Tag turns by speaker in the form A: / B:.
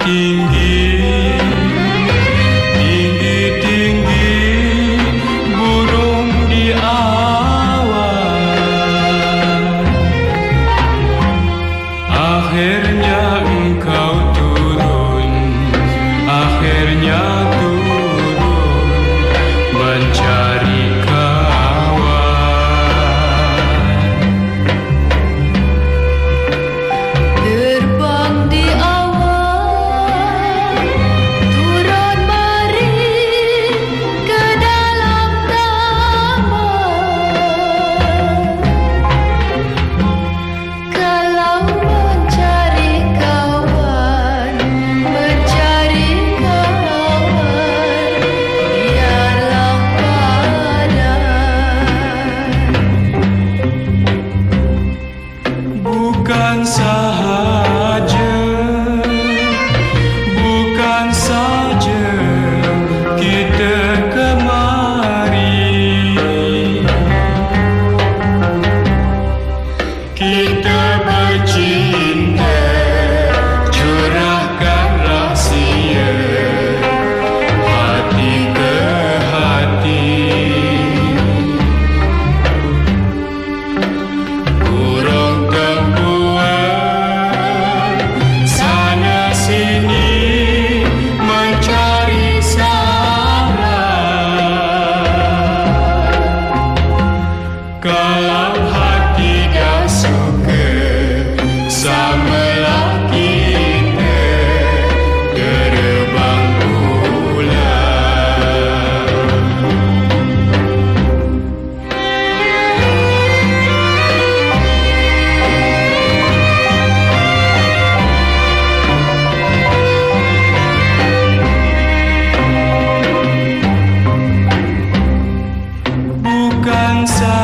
A: tinggi Tinggi tinggi burung di awan. Akhirnya inside.